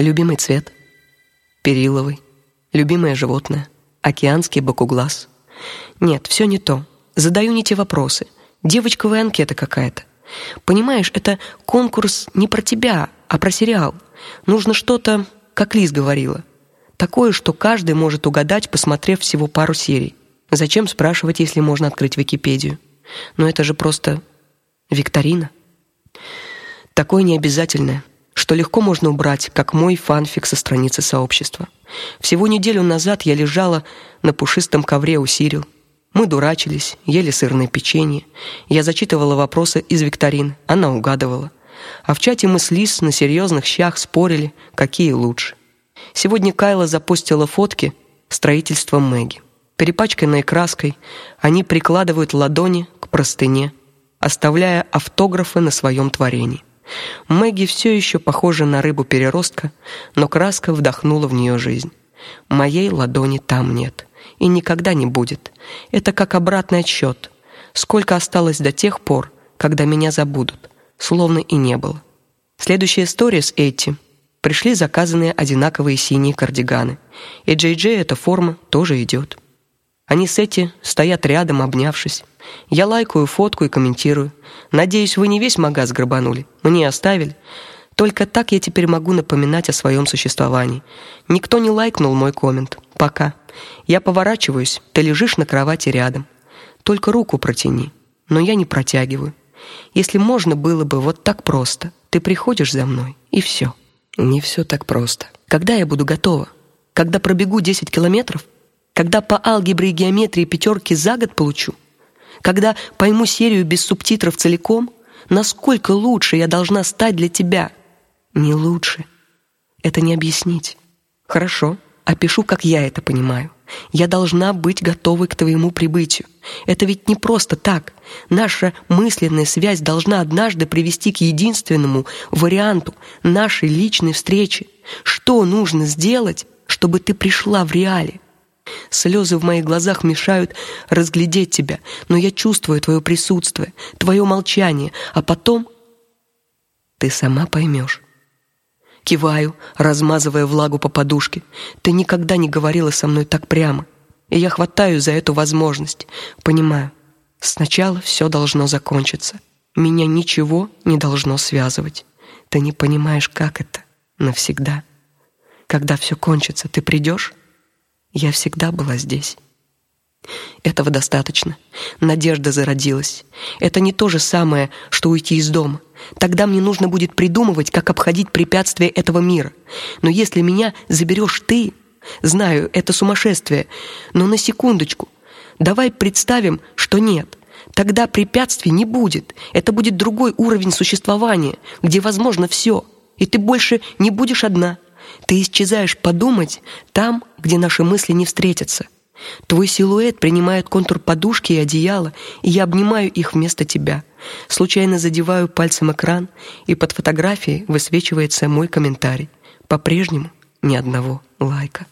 Любимый цвет? Периловый. Любимое животное? Океанский бокуглаз. Нет, все не то. Задаю не те вопросы. Девочковая анкета какая-то. Понимаешь, это конкурс не про тебя, а про сериал. Нужно что-то, как Лиз говорила, такое, что каждый может угадать, посмотрев всего пару серий. Зачем спрашивать, если можно открыть Википедию? Но это же просто викторина. Такое необязательное, что легко можно убрать, как мой фанфик со страницы сообщества. Всего неделю назад я лежала на пушистом ковре у Сирил. Мы дурачились, ели сырное печенье. Я зачитывала вопросы из викторин, она угадывала. А в чате мы с Лиз на серьезных щах спорили, какие лучше. Сегодня Кайла запостила фотки строительства Мэгги. Перепачканные краской, они прикладывают ладони к простыне, оставляя автографы на своем творении. Мэгги все еще похожа на рыбу-переростка, но краска вдохнула в нее жизнь. Моей ладони там нет и никогда не будет. Это как обратный отсчет. Сколько осталось до тех пор, когда меня забудут, словно и не было. Следующая история с Эти. Пришли заказанные одинаковые синие кардиганы. И Джей Джей эта форма тоже идет. Они с Эти стоят рядом, обнявшись. Я лайкаю фотку и комментирую. Надеюсь, вы не весь магаз грабанули. Мне оставили. Только так я теперь могу напоминать о своем существовании. Никто не лайкнул мой коммент. Пока. Я поворачиваюсь, ты лежишь на кровати рядом. Только руку протяни. Но я не протягиваю. Если можно было бы вот так просто. Ты приходишь за мной, и все. Не все так просто. Когда я буду готова? Когда пробегу 10 километров? Когда по алгебре и геометрии пятерки за год получу? Когда пойму серию без субтитров целиком? Насколько лучше я должна стать для тебя? Не лучше. Это не объяснить. Хорошо опишу, как я это понимаю. Я должна быть готовой к твоему прибытию. Это ведь не просто так. Наша мысленная связь должна однажды привести к единственному варианту нашей личной встречи. Что нужно сделать, чтобы ты пришла в реале? Слезы в моих глазах мешают разглядеть тебя, но я чувствую твое присутствие, твое молчание, а потом ты сама поймешь. Киваю, размазывая влагу по подушке. Ты никогда не говорила со мной так прямо. И я хватаю за эту возможность. Понимаю. Сначала все должно закончиться. Меня ничего не должно связывать. Ты не понимаешь, как это навсегда. Когда все кончится, ты придешь? Я всегда была здесь. Этого достаточно. Надежда зародилась. Это не то же самое, что уйти из дома. Тогда мне нужно будет придумывать, как обходить препятствия этого мира. Но если меня заберешь ты, знаю, это сумасшествие, но на секундочку. Давай представим, что нет. Тогда препятствий не будет. Это будет другой уровень существования, где возможно все, и ты больше не будешь одна. Ты исчезаешь подумать там, где наши мысли не встретятся. Твой силуэт принимает контур подушки и одеяла, и я обнимаю их вместо тебя. Случайно задеваю пальцем экран, и под фотографией высвечивается мой комментарий. По-прежнему ни одного лайка.